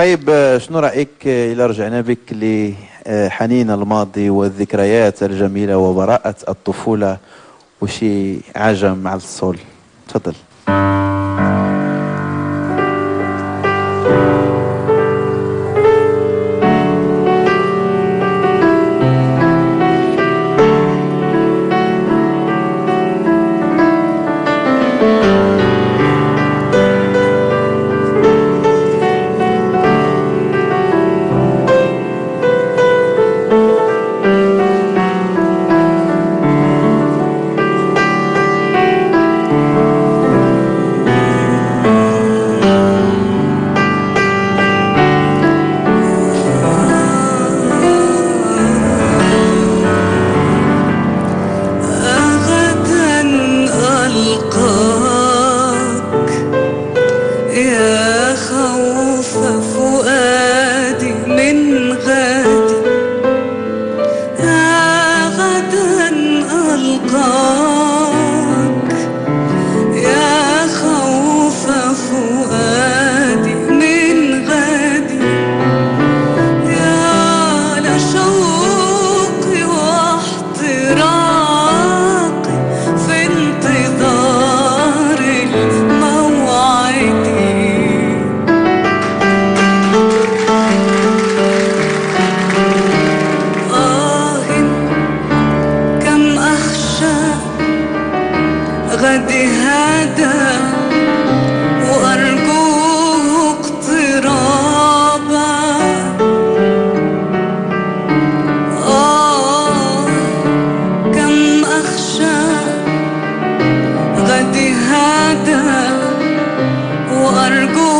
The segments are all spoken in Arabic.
طيب آه، شنو رأيك آه، إلى رجعنا بك لحنين الماضي والذكريات الجميلة وبراءة الطفولة وشي عجم على الصول تفضل. هذا وأرجوه اقترابا. آه كم أخشى غدي هذا وأرجوه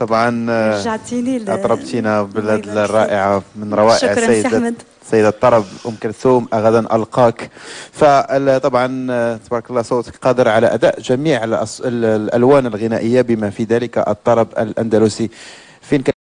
طبعا أطربتينا بالبلاد يبارك الرائعة من روائع سي سيدة الطرب أم كلثوم غدا ألقاك. فطبعا تبارك الله صوتك قادر على أداء جميع الأص- ال- الألوان الغنائية بما في ذلك الطرب الأندلسي. فين